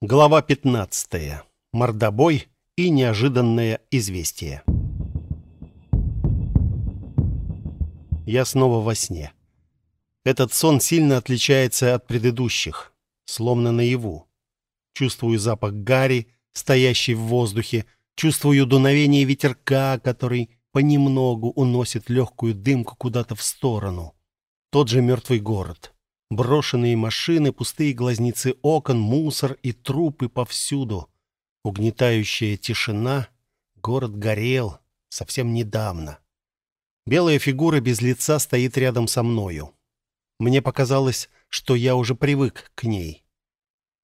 Глава 15. Мордобой и неожиданное известие. Я снова во сне. Этот сон сильно отличается от предыдущих, словно наяву. Чувствую запах гари, стоящий в воздухе, чувствую дуновение ветерка, который понемногу уносит легкую дымку куда-то в сторону. Тот же мертвый город. Брошенные машины, пустые глазницы окон, мусор и трупы повсюду. Угнетающая тишина. Город горел совсем недавно. Белая фигура без лица стоит рядом со мною. Мне показалось, что я уже привык к ней.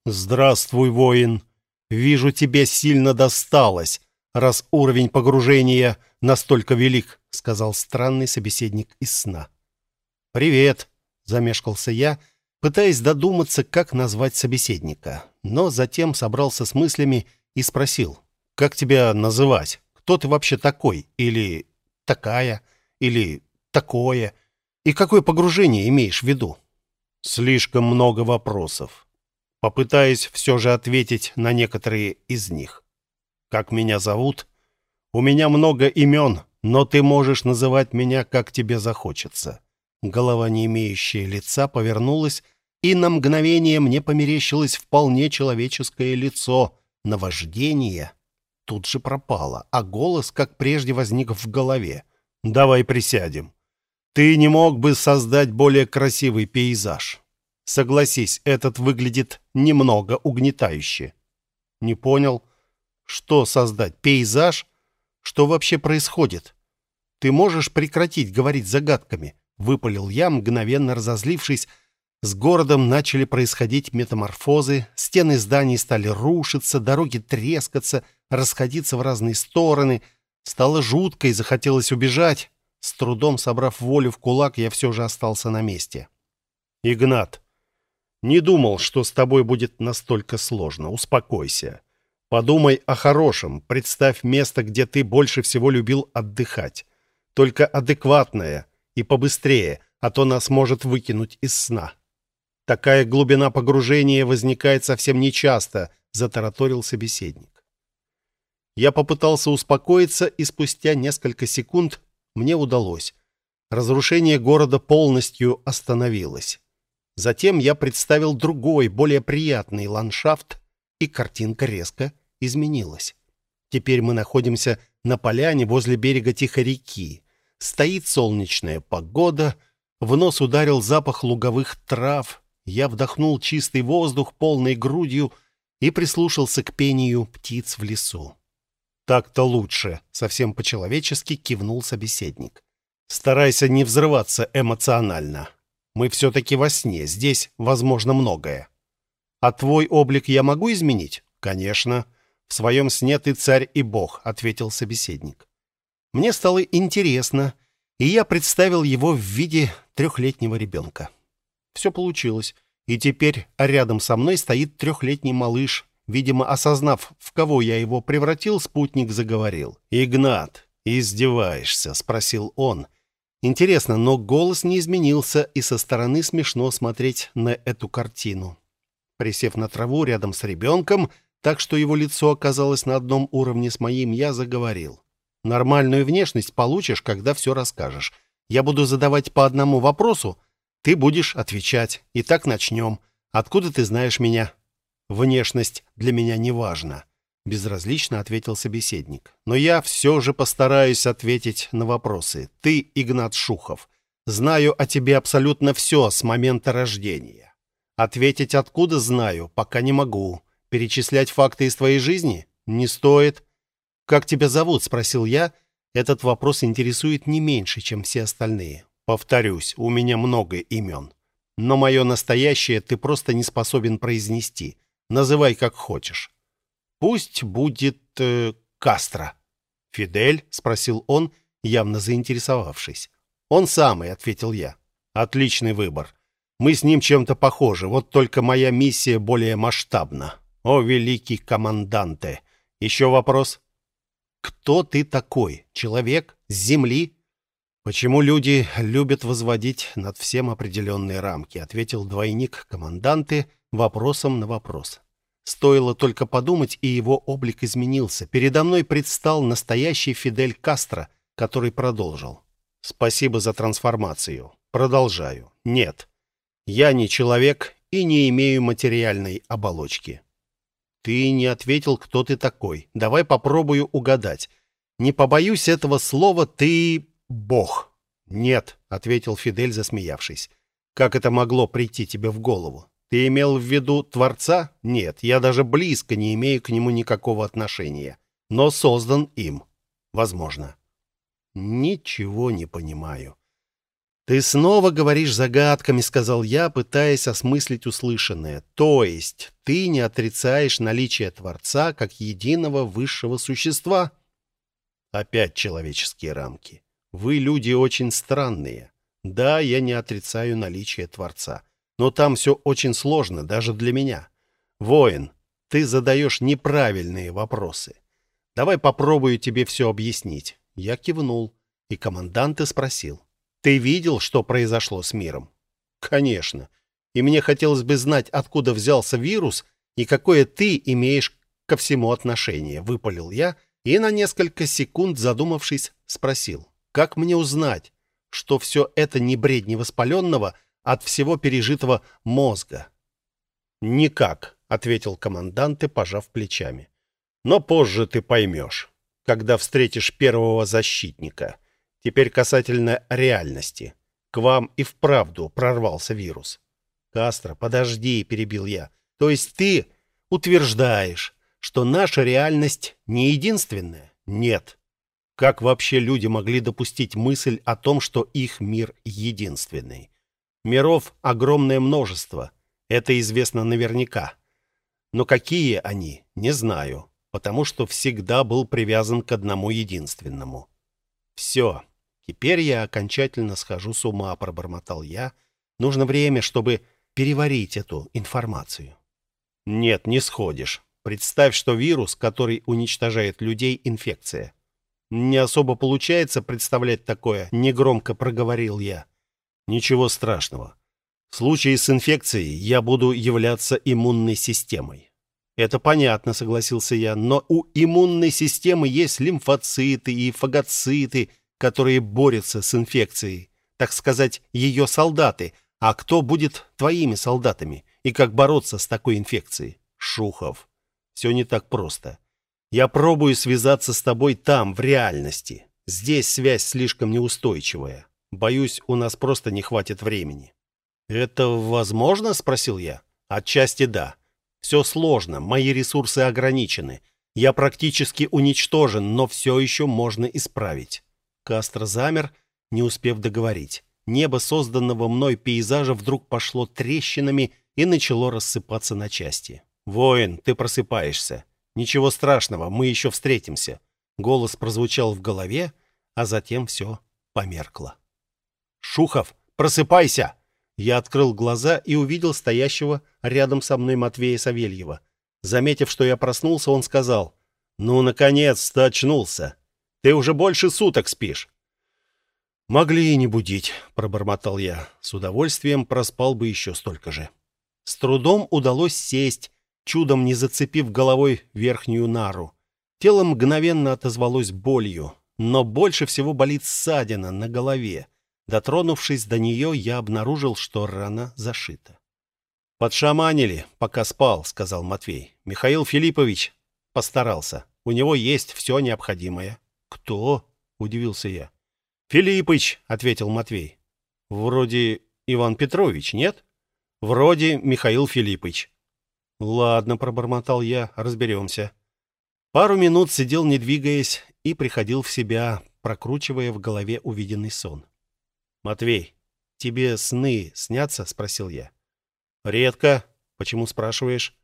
«Здравствуй, воин! Вижу, тебе сильно досталось, раз уровень погружения настолько велик», — сказал странный собеседник из сна. «Привет!» Замешкался я, пытаясь додуматься, как назвать собеседника. Но затем собрался с мыслями и спросил, «Как тебя называть? Кто ты вообще такой? Или такая? Или такое? И какое погружение имеешь в виду?» Слишком много вопросов. Попытаюсь все же ответить на некоторые из них. «Как меня зовут?» «У меня много имен, но ты можешь называть меня, как тебе захочется. Голова, не имеющая лица, повернулась, и на мгновение мне померещилось вполне человеческое лицо. Наваждение тут же пропало, а голос, как прежде, возник в голове. «Давай присядем. Ты не мог бы создать более красивый пейзаж. Согласись, этот выглядит немного угнетающе». «Не понял. Что создать? Пейзаж? Что вообще происходит? Ты можешь прекратить говорить загадками?» Выпалил я, мгновенно разозлившись. С городом начали происходить метаморфозы, стены зданий стали рушиться, дороги трескаться, расходиться в разные стороны. Стало жутко и захотелось убежать. С трудом собрав волю в кулак, я все же остался на месте. «Игнат, не думал, что с тобой будет настолько сложно. Успокойся. Подумай о хорошем. Представь место, где ты больше всего любил отдыхать. Только адекватное, и побыстрее, а то нас может выкинуть из сна. Такая глубина погружения возникает совсем нечасто, затараторил собеседник. Я попытался успокоиться, и спустя несколько секунд мне удалось. Разрушение города полностью остановилось. Затем я представил другой, более приятный ландшафт, и картинка резко изменилась. Теперь мы находимся на поляне возле берега Тихой реки. Стоит солнечная погода, в нос ударил запах луговых трав. Я вдохнул чистый воздух полной грудью и прислушался к пению птиц в лесу. Так-то лучше, совсем по-человечески кивнул собеседник. Старайся не взрываться эмоционально. Мы все-таки во сне, здесь возможно многое. А твой облик я могу изменить? Конечно. В своем сне ты царь и бог, ответил собеседник. Мне стало интересно, и я представил его в виде трехлетнего ребенка. Все получилось, и теперь рядом со мной стоит трехлетний малыш. Видимо, осознав, в кого я его превратил, спутник заговорил. «Игнат, издеваешься?» — спросил он. Интересно, но голос не изменился, и со стороны смешно смотреть на эту картину. Присев на траву рядом с ребенком, так что его лицо оказалось на одном уровне с моим, я заговорил. Нормальную внешность получишь, когда все расскажешь. Я буду задавать по одному вопросу, ты будешь отвечать. И так начнем. Откуда ты знаешь меня? Внешность для меня не важна, безразлично ответил собеседник. Но я все же постараюсь ответить на вопросы. Ты Игнат Шухов. Знаю о тебе абсолютно все с момента рождения. Ответить откуда знаю, пока не могу. Перечислять факты из твоей жизни не стоит. «Как тебя зовут?» — спросил я. Этот вопрос интересует не меньше, чем все остальные. Повторюсь, у меня много имен. Но мое настоящее ты просто не способен произнести. Называй как хочешь. Пусть будет э, Кастро. Фидель? спросил он, явно заинтересовавшись. Он самый, ответил я. Отличный выбор. Мы с ним чем-то похожи, вот только моя миссия более масштабна. О, великий команданте! Еще вопрос? Кто ты такой? Человек с земли? Почему люди любят возводить над всем определенные рамки? ответил двойник команданты вопросом на вопрос. Стоило только подумать, и его облик изменился. Передо мной предстал настоящий Фидель Кастро, который продолжил. «Спасибо за трансформацию. Продолжаю. Нет, я не человек и не имею материальной оболочки». «Ты не ответил, кто ты такой. Давай попробую угадать. Не побоюсь этого слова, ты... Бог». «Нет», — ответил Фидель, засмеявшись. «Как это могло прийти тебе в голову? Ты имел в виду Творца? Нет, я даже близко не имею к нему никакого отношения. Но создан им. Возможно. Ничего не понимаю. Ты снова говоришь загадками, сказал я, пытаясь осмыслить услышанное. То есть ты не отрицаешь наличие Творца как единого высшего существа? Опять человеческие рамки. Вы люди очень странные. Да, я не отрицаю наличие Творца. Но там все очень сложно, даже для меня. Воин, ты задаешь неправильные вопросы. Давай попробую тебе все объяснить. Я кивнул, и командант и спросил. Ты видел, что произошло с миром? Конечно. И мне хотелось бы знать, откуда взялся вирус и какое ты имеешь ко всему отношение, выпалил я и на несколько секунд задумавшись спросил: "Как мне узнать, что все это не бред невоспаленного, от всего пережитого мозга. «Никак», — ответил командант и пожав плечами. «Но позже ты поймешь, когда встретишь первого защитника. Теперь касательно реальности. К вам и вправду прорвался вирус». «Кастро, подожди», — перебил я. «То есть ты утверждаешь, что наша реальность не единственная?» «Нет». Как вообще люди могли допустить мысль о том, что их мир единственный? Миров огромное множество. Это известно наверняка. Но какие они, не знаю, потому что всегда был привязан к одному единственному. Все. Теперь я окончательно схожу с ума, пробормотал я. Нужно время, чтобы переварить эту информацию. Нет, не сходишь. Представь, что вирус, который уничтожает людей, инфекция. Не особо получается представлять такое, негромко проговорил я. Ничего страшного. В случае с инфекцией я буду являться иммунной системой. Это понятно, согласился я, но у иммунной системы есть лимфоциты и фагоциты, которые борются с инфекцией, так сказать, ее солдаты. А кто будет твоими солдатами и как бороться с такой инфекцией? Шухов. Все не так просто. Я пробую связаться с тобой там, в реальности. Здесь связь слишком неустойчивая. Боюсь, у нас просто не хватит времени. Это возможно, спросил я. Отчасти да. Все сложно, мои ресурсы ограничены. Я практически уничтожен, но все еще можно исправить. Кастро замер, не успев договорить. Небо созданного мной пейзажа вдруг пошло трещинами и начало рассыпаться на части. «Воин, ты просыпаешься. Ничего страшного, мы еще встретимся». Голос прозвучал в голове, а затем все померкло. «Шухов, просыпайся!» Я открыл глаза и увидел стоящего рядом со мной Матвея Савельева. Заметив, что я проснулся, он сказал, «Ну, наконец-то очнулся! Ты уже больше суток спишь!» «Могли и не будить», — пробормотал я. С удовольствием проспал бы еще столько же. С трудом удалось сесть, чудом не зацепив головой верхнюю нару. Тело мгновенно отозвалось болью, но больше всего болит ссадина на голове. Дотронувшись до нее, я обнаружил, что рана зашита. «Подшаманили, пока спал», — сказал Матвей. «Михаил Филиппович постарался. У него есть все необходимое». «Кто?» — удивился я. «Филиппыч», — ответил Матвей. «Вроде Иван Петрович, нет?» «Вроде Михаил Филиппович». «Ладно», — пробормотал я, — «разберемся». Пару минут сидел, не двигаясь, и приходил в себя, прокручивая в голове увиденный сон. «Матвей, тебе сны снятся?» — спросил я. «Редко. Почему спрашиваешь?»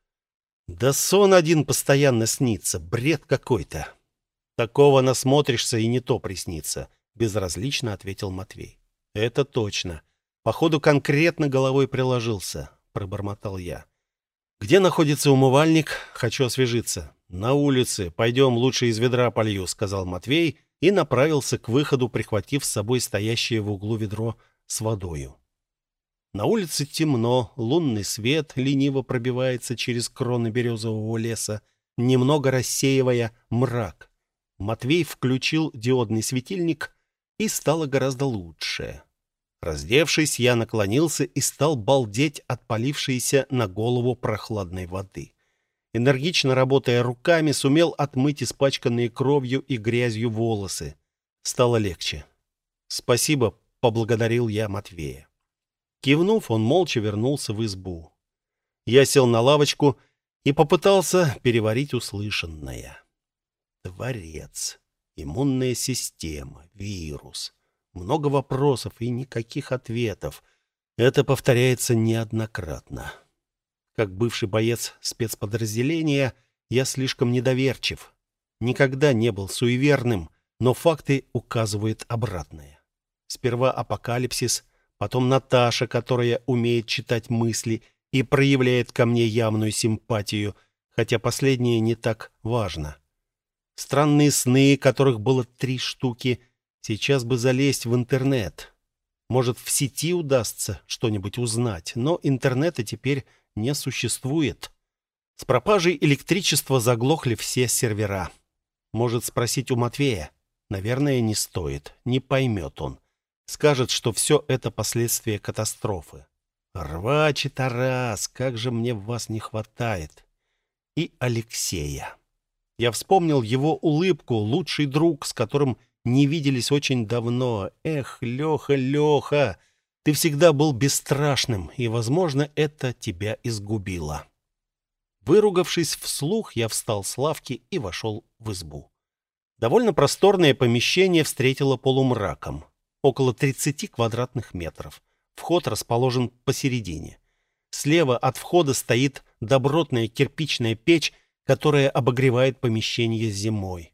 «Да сон один постоянно снится. Бред какой-то». «Такого насмотришься и не то приснится», — безразлично ответил Матвей. «Это точно. Походу, конкретно головой приложился», — пробормотал я. «Где находится умывальник? Хочу освежиться». «На улице. Пойдем, лучше из ведра полью», — сказал Матвей и направился к выходу, прихватив с собой стоящее в углу ведро с водою. На улице темно, лунный свет лениво пробивается через кроны березового леса, немного рассеивая мрак. Матвей включил диодный светильник, и стало гораздо лучше. Раздевшись, я наклонился и стал балдеть от полившейся на голову прохладной воды. Энергично работая руками, сумел отмыть испачканные кровью и грязью волосы. Стало легче. «Спасибо», — поблагодарил я Матвея. Кивнув, он молча вернулся в избу. Я сел на лавочку и попытался переварить услышанное. Дворец, иммунная система, вирус. Много вопросов и никаких ответов. Это повторяется неоднократно. Как бывший боец спецподразделения, я слишком недоверчив. Никогда не был суеверным, но факты указывают обратное. Сперва апокалипсис, потом Наташа, которая умеет читать мысли и проявляет ко мне явную симпатию, хотя последнее не так важно. Странные сны, которых было три штуки, сейчас бы залезть в интернет. Может, в сети удастся что-нибудь узнать, но интернета теперь не существует. С пропажей электричества заглохли все сервера. Может спросить у Матвея? Наверное, не стоит. Не поймет он. Скажет, что все это последствия катастрофы. Рвач и Тарас, как же мне вас не хватает. И Алексея. Я вспомнил его улыбку, лучший друг, с которым не виделись очень давно. Эх, Леха, Леха, ты всегда был бесстрашным, и, возможно, это тебя изгубило. Выругавшись вслух, я встал с лавки и вошел в избу. Довольно просторное помещение встретило полумраком. Около 30 квадратных метров. Вход расположен посередине. Слева от входа стоит добротная кирпичная печь, которая обогревает помещение зимой.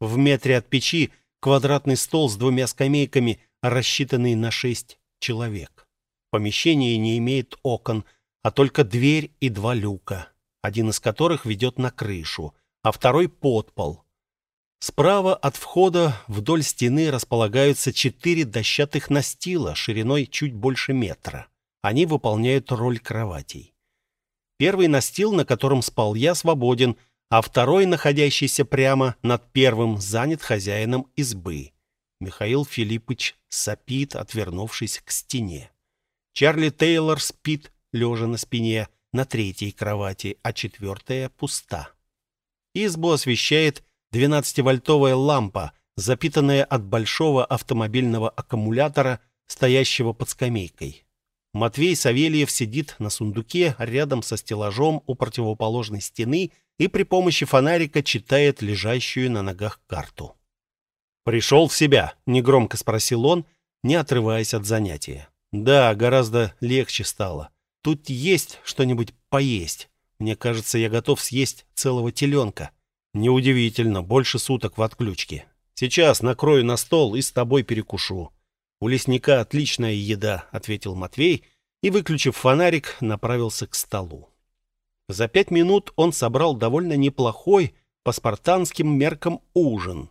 В метре от печи квадратный стол с двумя скамейками, рассчитанный на шесть человек. Помещение не имеет окон, а только дверь и два люка, один из которых ведет на крышу, а второй под пол. Справа от входа вдоль стены располагаются четыре дощатых настила шириной чуть больше метра. Они выполняют роль кроватей. Первый настил, на котором спал я, свободен, а второй, находящийся прямо над первым, занят хозяином избы. Михаил Филиппович сопит, отвернувшись к стене. Чарли Тейлор спит, лежа на спине, на третьей кровати, а четвертая пуста. Избу освещает 12-вольтовая лампа, запитанная от большого автомобильного аккумулятора, стоящего под скамейкой. Матвей Савельев сидит на сундуке рядом со стеллажом у противоположной стены и при помощи фонарика читает лежащую на ногах карту. «Пришел в себя?» — негромко спросил он, не отрываясь от занятия. «Да, гораздо легче стало. Тут есть что-нибудь поесть. Мне кажется, я готов съесть целого теленка. Неудивительно, больше суток в отключке. Сейчас накрою на стол и с тобой перекушу. «У лесника отличная еда», — ответил Матвей и, выключив фонарик, направился к столу. За пять минут он собрал довольно неплохой, по спартанским меркам, ужин.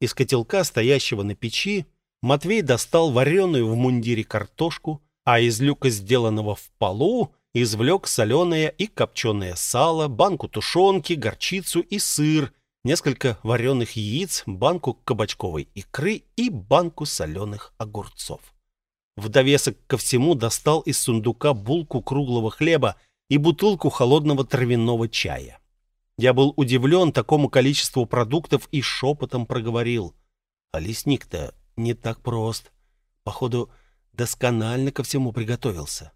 Из котелка, стоящего на печи, Матвей достал вареную в мундире картошку, а из люка, сделанного в полу, извлек соленое и копченое сало, банку тушенки, горчицу и сыр, несколько вареных яиц, банку кабачковой икры и банку соленых огурцов. В довесок ко всему достал из сундука булку круглого хлеба и бутылку холодного травяного чая. Я был удивлен такому количеству продуктов и шепотом проговорил. А лесник-то не так прост. Походу, досконально ко всему приготовился.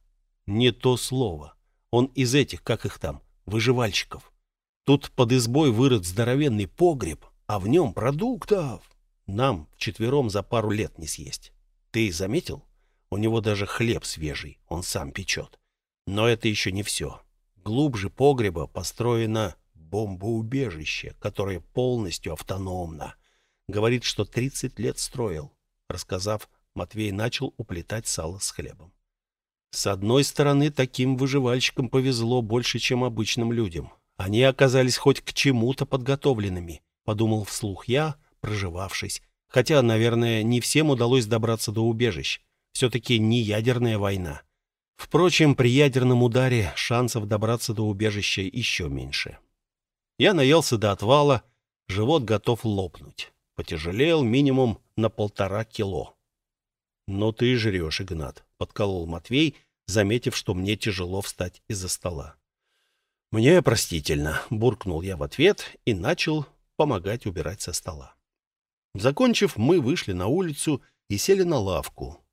Не то слово. Он из этих, как их там, выживальщиков. Тут под избой вырыт здоровенный погреб, а в нем продуктов. Нам вчетвером за пару лет не съесть. Ты заметил? У него даже хлеб свежий, он сам печет. Но это еще не все. Глубже погреба построено бомбоубежище, которое полностью автономно. Говорит, что 30 лет строил. Рассказав, Матвей начал уплетать сало с хлебом. С одной стороны, таким выживальщикам повезло больше, чем обычным людям. Они оказались хоть к чему-то подготовленными, подумал вслух я, проживавшись. Хотя, наверное, не всем удалось добраться до убежищ. Все-таки не ядерная война. Впрочем, при ядерном ударе шансов добраться до убежища еще меньше. Я наелся до отвала, живот готов лопнуть. Потяжелел минимум на полтора кило. «Но ты жрешь, Игнат», — подколол Матвей, заметив, что мне тяжело встать из-за стола. «Мне простительно», — буркнул я в ответ и начал помогать убирать со стола. Закончив, мы вышли на улицу и сели на лавку.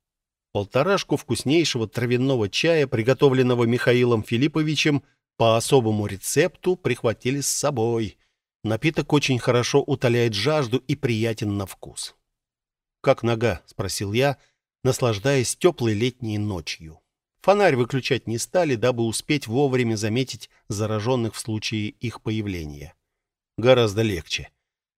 Полторашку вкуснейшего травяного чая, приготовленного Михаилом Филипповичем по особому рецепту, прихватили с собой. Напиток очень хорошо утоляет жажду и приятен на вкус. «Как нога?» — спросил я, наслаждаясь теплой летней ночью. Фонарь выключать не стали, дабы успеть вовремя заметить зараженных в случае их появления. Гораздо легче.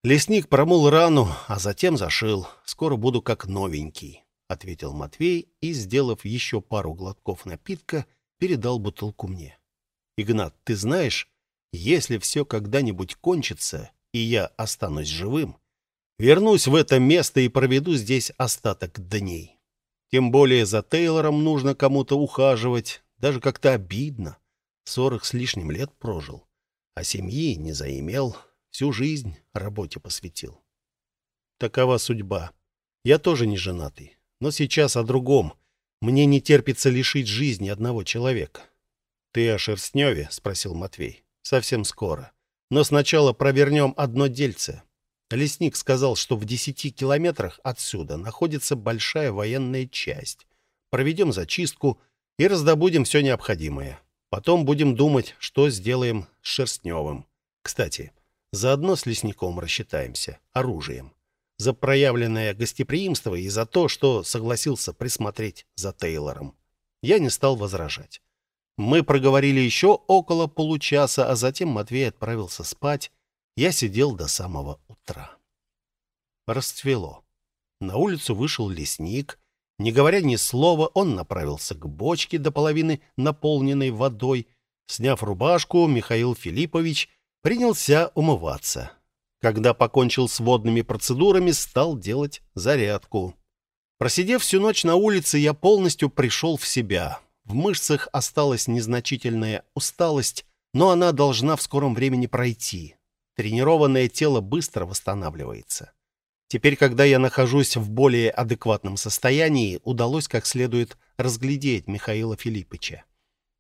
Лесник промыл рану, а затем зашил. Скоро буду как новенький, — ответил Матвей и, сделав еще пару глотков напитка, передал бутылку мне. — Игнат, ты знаешь, если все когда-нибудь кончится, и я останусь живым, вернусь в это место и проведу здесь остаток дней. Тем более за Тейлором нужно кому-то ухаживать, даже как-то обидно. Сорок с лишним лет прожил, а семьи не заимел. Всю жизнь работе посвятил. Такова судьба. Я тоже не женатый, но сейчас о другом. Мне не терпится лишить жизни одного человека. «Ты о Шерстневе?» — спросил Матвей. «Совсем скоро. Но сначала провернем одно дельце. Лесник сказал, что в десяти километрах отсюда находится большая военная часть. Проведем зачистку и раздобудем все необходимое. Потом будем думать, что сделаем с Шерстневым. Кстати, Заодно с лесником рассчитаемся оружием. За проявленное гостеприимство и за то, что согласился присмотреть за Тейлором. Я не стал возражать. Мы проговорили еще около получаса, а затем Матвей отправился спать. Я сидел до самого утра. Расцвело. На улицу вышел лесник. Не говоря ни слова, он направился к бочке до половины наполненной водой. Сняв рубашку, Михаил Филиппович принялся умываться. Когда покончил с водными процедурами, стал делать зарядку. Просидев всю ночь на улице, я полностью пришел в себя. В мышцах осталась незначительная усталость, но она должна в скором времени пройти. Тренированное тело быстро восстанавливается. Теперь, когда я нахожусь в более адекватном состоянии, удалось как следует разглядеть Михаила Филиппыча.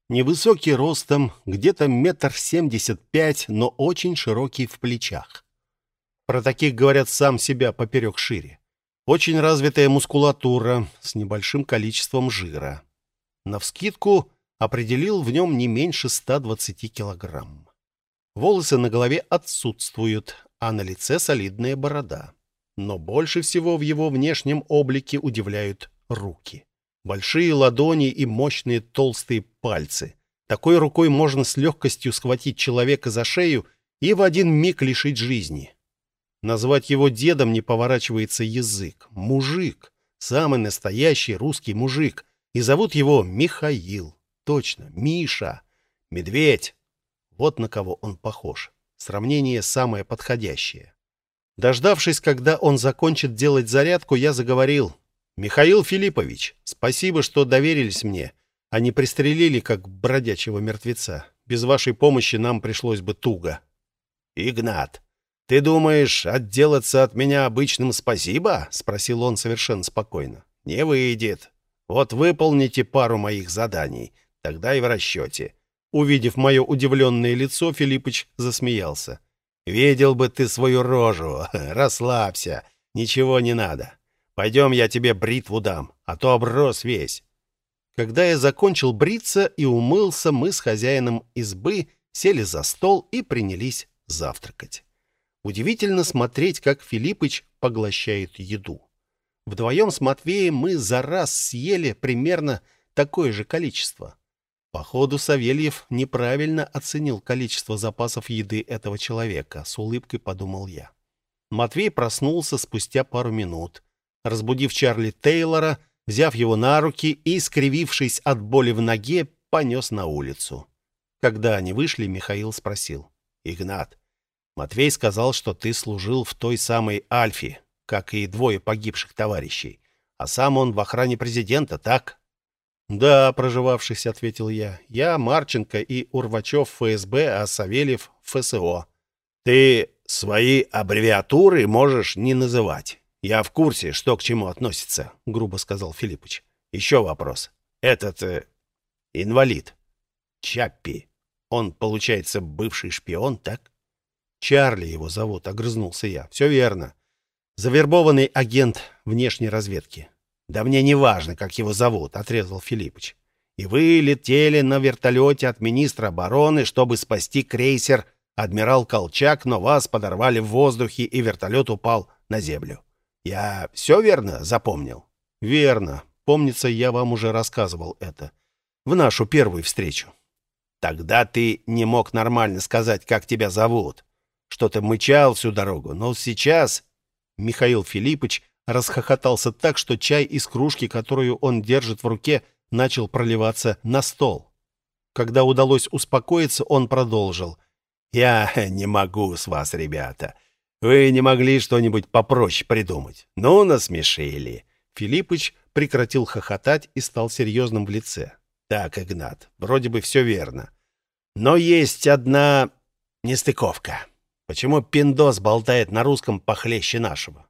Невысокий ростом, где-то метр семьдесят пять, но очень широкий в плечах. Про таких говорят сам себя поперек шире. Очень развитая мускулатура с небольшим количеством жира. Навскидку определил в нем не меньше 120 килограмм. Волосы на голове отсутствуют, а на лице солидная борода. Но больше всего в его внешнем облике удивляют руки. Большие ладони и мощные толстые пальцы. Такой рукой можно с легкостью схватить человека за шею и в один миг лишить жизни. Назвать его дедом не поворачивается язык. Мужик. Самый настоящий русский мужик. И зовут его Михаил. Точно, Миша. Медведь. Вот на кого он похож. Сравнение самое подходящее. Дождавшись, когда он закончит делать зарядку, я заговорил. «Михаил Филиппович, спасибо, что доверились мне, а не пристрелили, как бродячего мертвеца. Без вашей помощи нам пришлось бы туго». «Игнат, ты думаешь отделаться от меня обычным спасибо?» — спросил он совершенно спокойно. «Не выйдет. Вот выполните пару моих заданий, тогда и в расчете». Увидев мое удивленное лицо, Филиппыч засмеялся. «Видел бы ты свою рожу. Расслабься. Ничего не надо. Пойдем, я тебе бритву дам, а то оброс весь». Когда я закончил бриться и умылся, мы с хозяином избы сели за стол и принялись завтракать. Удивительно смотреть, как Филиппыч поглощает еду. Вдвоем с Матвеем мы за раз съели примерно такое же количество. Походу, Савельев неправильно оценил количество запасов еды этого человека, с улыбкой подумал я. Матвей проснулся спустя пару минут разбудив Чарли Тейлора, взяв его на руки и, скривившись от боли в ноге, понес на улицу. Когда они вышли, Михаил спросил. «Игнат, Матвей сказал, что ты служил в той самой Альфе, как и двое погибших товарищей, а сам он в охране президента, так?» «Да, проживавшись», — ответил я. «Я Марченко и Урвачев ФСБ, а Савельев ФСО». «Ты свои аббревиатуры можешь не называть. Я в курсе, что к чему относится», — грубо сказал Филиппыч. «Еще вопрос. Этот... Э, инвалид. Чаппи. Он, получается, бывший шпион, так?» «Чарли его зовут», — огрызнулся я. «Все верно. Завербованный агент внешней разведки. «Да мне не важно, как его зовут», — отрезал Филиппыч. «И вы летели на вертолете от министра обороны, чтобы спасти крейсер «Адмирал Колчак», но вас подорвали в воздухе, и вертолет упал на землю. Я все верно запомнил?» «Верно. Помнится, я вам уже рассказывал это. В нашу первую встречу». «Тогда ты не мог нормально сказать, как тебя зовут. Что-то мычал всю дорогу, но сейчас...» Михаил Филиппович расхохотался так, что чай из кружки, которую он держит в руке, начал проливаться на стол. Когда удалось успокоиться, он продолжил. «Я не могу с вас, ребята. Вы не могли что-нибудь попроще придумать. Ну, насмешили». Филиппыч прекратил хохотать и стал серьезным в лице. «Так, Игнат, вроде бы все верно. Но есть одна нестыковка. Почему Пиндос болтает на русском похлеще нашего?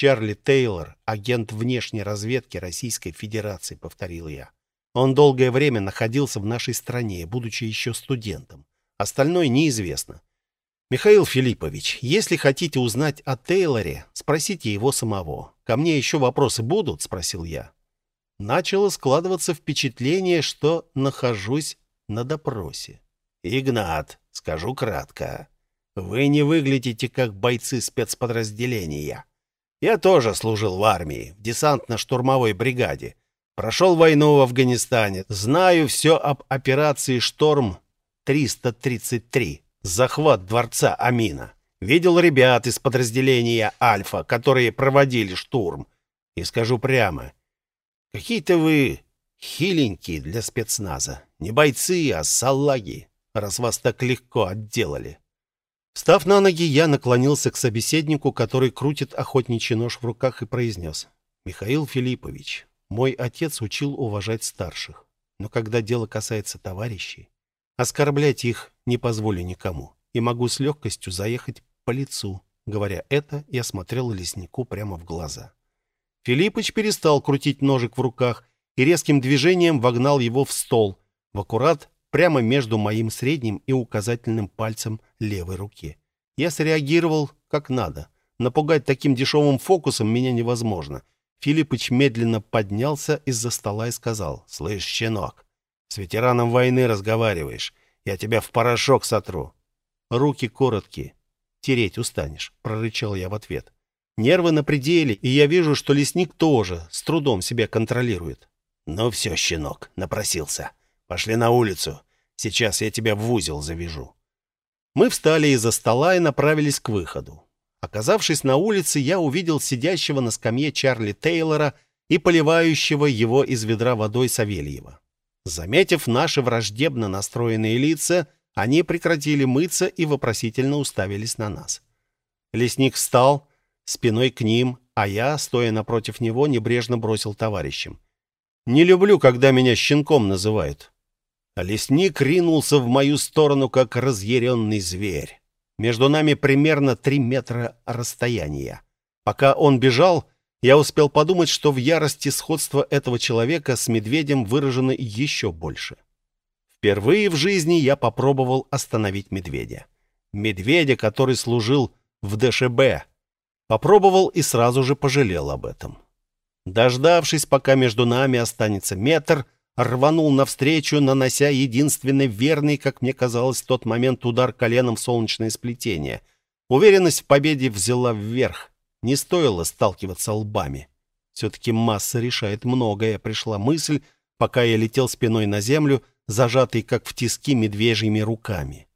Чарли Тейлор, агент внешней разведки Российской Федерации, повторил я. Он долгое время находился в нашей стране, будучи еще студентом. Остальное неизвестно. Михаил Филиппович, если хотите узнать о Тейлоре, спросите его самого. Ко мне еще вопросы будут, спросил я. Начало складываться впечатление, что нахожусь на допросе. Игнат, скажу кратко. Вы не выглядите как бойцы спецподразделения. Я тоже служил в армии, в десантно-штурмовой бригаде. Прошел войну в Афганистане. Знаю все об операции «Шторм-333» захват дворца Амина. Видел ребят из подразделения «Альфа», которые проводили штурм. И скажу прямо, какие-то вы хиленькие для спецназа. Не бойцы, а салаги, раз вас так легко отделали. Встав на ноги, я наклонился к собеседнику, который крутит охотничий нож в руках, и произнес. «Михаил Филиппович, мой отец учил уважать старших. Но когда дело касается товарищей, оскорблять их не позволю никому. И могу с легкостью заехать по лицу». Говоря это, я смотрел леснику прямо в глаза. Филиппыч перестал крутить ножик в руках и резким движением вогнал его в стол, в аккурат прямо между моим средним и указательным пальцем левой руки. Я среагировал как надо. Напугать таким дешевым фокусом меня невозможно. Филиппыч медленно поднялся из-за стола и сказал, «Слышь, щенок, с ветераном войны разговариваешь. Я тебя в порошок сотру». «Руки короткие. Тереть устанешь», — прорычал я в ответ. Нервы на пределе, и я вижу, что лесник тоже с трудом себя контролирует. «Ну все, щенок, напросился. Пошли на улицу. Сейчас я тебя в узел завяжу». Мы встали из-за стола и направились к выходу. Оказавшись на улице, я увидел сидящего на скамье Чарли Тейлора и поливающего его из ведра водой Савельева. Заметив наши враждебно настроенные лица, они прекратили мыться и вопросительно уставились на нас. Лесник встал, спиной к ним, а я, стоя напротив него, небрежно бросил товарищам. «Не люблю, когда меня щенком называют. А лесник ринулся в мою сторону, как разъяренный зверь. Между нами примерно три метра расстояния. Пока он бежал, я успел подумать, что в ярости сходство этого человека с медведем выражено еще больше. Впервые в жизни я попробовал остановить медведя. Медведя, который служил в ДШБ. Попробовал и сразу же пожалел об этом. Дождавшись, пока между нами останется метр, рванул навстречу, нанося единственный верный, как мне казалось, в тот момент удар коленом в солнечное сплетение. Уверенность в победе взяла вверх. Не стоило сталкиваться лбами. Все-таки масса решает многое, пришла мысль, пока я летел спиной на землю, зажатый, как в тиски, медвежьими руками.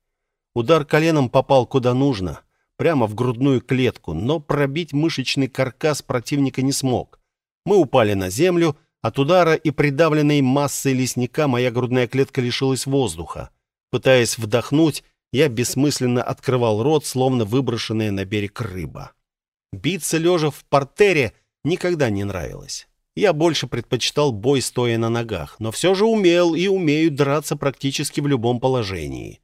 Удар коленом попал куда нужно, прямо в грудную клетку, но пробить мышечный каркас противника не смог. Мы упали на землю, от удара и придавленной массой лесника моя грудная клетка лишилась воздуха. Пытаясь вдохнуть, я бессмысленно открывал рот, словно выброшенная на берег рыба. Биться лежа в портере никогда не нравилось. Я больше предпочитал бой стоя на ногах, но все же умел и умею драться практически в любом положении.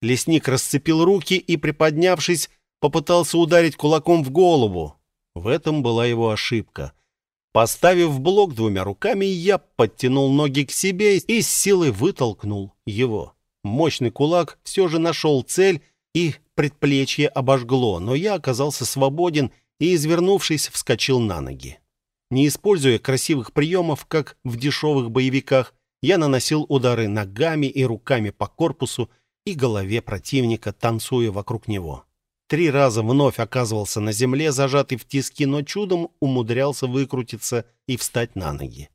Лесник расцепил руки и, приподнявшись, попытался ударить кулаком в голову. В этом была его ошибка. Поставив блок двумя руками, я подтянул ноги к себе и с силой вытолкнул его. Мощный кулак все же нашел цель, и предплечье обожгло, но я оказался свободен и, извернувшись, вскочил на ноги. Не используя красивых приемов, как в дешевых боевиках, я наносил удары ногами и руками по корпусу и голове противника, танцуя вокруг него. Три раза вновь оказывался на земле, зажатый в тиски, но чудом умудрялся выкрутиться и встать на ноги.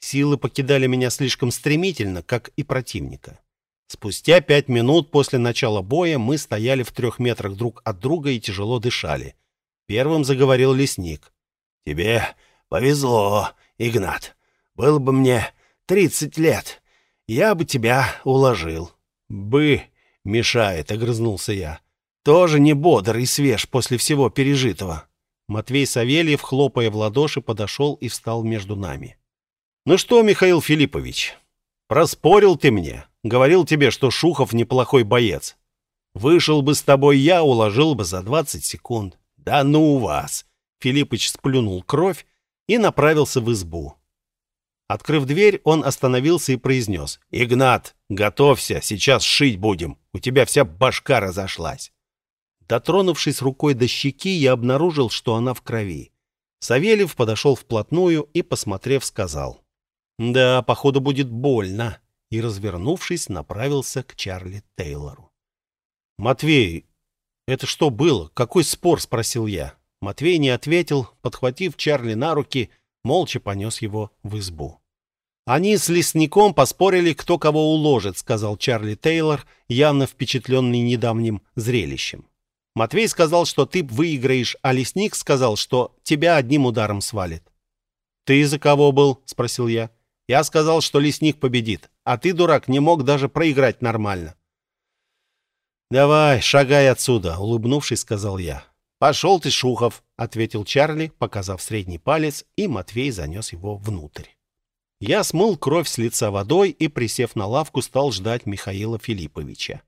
Силы покидали меня слишком стремительно, как и противника. Спустя пять минут после начала боя мы стояли в трех метрах друг от друга и тяжело дышали. Первым заговорил лесник. «Тебе повезло, Игнат. Было бы мне тридцать лет, я бы тебя уложил». «Бы мешает», — огрызнулся я. «Тоже не бодр и свеж после всего пережитого». Матвей Савельев, хлопая в ладоши, подошел и встал между нами. «Ну что, Михаил Филиппович, проспорил ты мне. Говорил тебе, что Шухов неплохой боец. Вышел бы с тобой я, уложил бы за двадцать секунд. Да ну вас!» Филиппыч сплюнул кровь и направился в избу. Открыв дверь, он остановился и произнес. «Игнат, готовься, сейчас шить будем. У тебя вся башка разошлась». Дотронувшись рукой до щеки, я обнаружил, что она в крови. Савельев подошел вплотную и, посмотрев, сказал. «Да, походу, будет больно» и, развернувшись, направился к Чарли Тейлору. «Матвей, это что было? Какой спор?» — спросил я. Матвей не ответил, подхватив Чарли на руки, молча понес его в избу. «Они с лесником поспорили, кто кого уложит», — сказал Чарли Тейлор, явно впечатленный недавним зрелищем. «Матвей сказал, что ты выиграешь, а лесник сказал, что тебя одним ударом свалит». «Ты за кого был?» — спросил я. «Я сказал, что лесник победит. А ты, дурак, не мог даже проиграть нормально. «Давай, шагай отсюда», — улыбнувшись, сказал я. «Пошел ты, Шухов», — ответил Чарли, показав средний палец, и Матвей занес его внутрь. Я смыл кровь с лица водой и, присев на лавку, стал ждать Михаила Филипповича.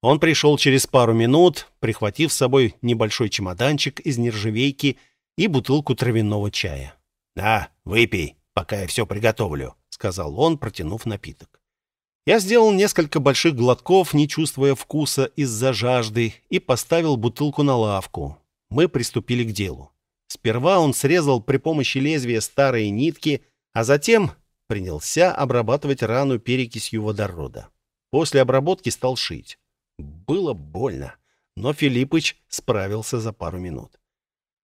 Он пришел через пару минут, прихватив с собой небольшой чемоданчик из нержавейки и бутылку травяного чая. «На, выпей, пока я все приготовлю», — сказал он, протянув напиток. Я сделал несколько больших глотков, не чувствуя вкуса из-за жажды, и поставил бутылку на лавку. Мы приступили к делу. Сперва он срезал при помощи лезвия старые нитки, а затем принялся обрабатывать рану перекисью водорода. После обработки стал шить. Было больно, но Филиппыч справился за пару минут.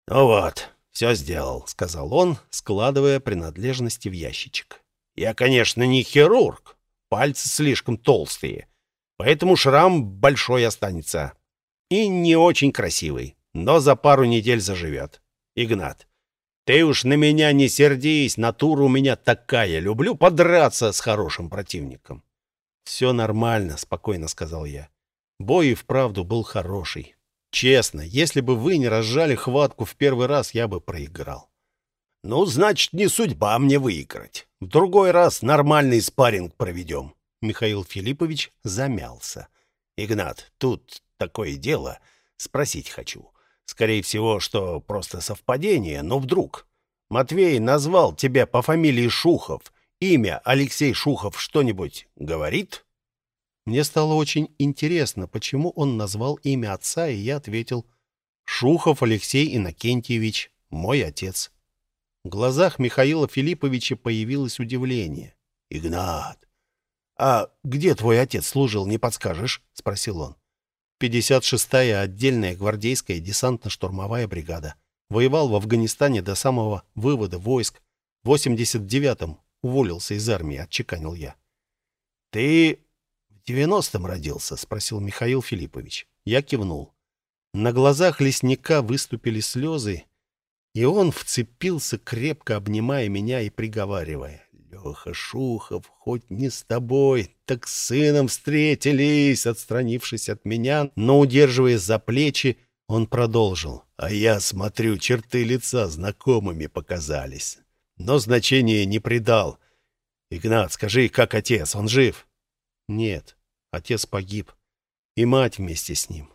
«Ну вот, все сделал», — сказал он, складывая принадлежности в ящичек. «Я, конечно, не хирург, пальцы слишком толстые. Поэтому шрам большой останется. И не очень красивый, но за пару недель заживет. Игнат, ты уж на меня не сердись, натура у меня такая. Люблю подраться с хорошим противником. Все нормально, спокойно сказал я. Бой и вправду был хороший. Честно, если бы вы не разжали хватку в первый раз, я бы проиграл. Ну, значит, не судьба мне выиграть. В другой раз нормальный спарринг проведем. Михаил Филиппович замялся. Игнат, тут такое дело. Спросить хочу. Скорее всего, что просто совпадение, но вдруг. Матвей назвал тебя по фамилии Шухов. Имя Алексей Шухов что-нибудь говорит? Мне стало очень интересно, почему он назвал имя отца, и я ответил «Шухов Алексей Иннокентьевич, мой отец». В глазах Михаила Филипповича появилось удивление. «Игнат, а где твой отец служил, не подскажешь?» — спросил он. «56-я отдельная гвардейская десантно-штурмовая бригада. Воевал в Афганистане до самого вывода войск. В 89-м уволился из армии», — отчеканил я. «Ты 90-м родился?» — спросил Михаил Филиппович. Я кивнул. На глазах лесника выступили слезы, и он вцепился, крепко обнимая меня и приговаривая. «Леха Шухов, хоть не с тобой, так с сыном встретились!» Отстранившись от меня, но удерживая за плечи, он продолжил. «А я смотрю, черты лица знакомыми показались. но значения не придал. Игнат, скажи, как отец, он жив?» «Нет, отец погиб, и мать вместе с ним.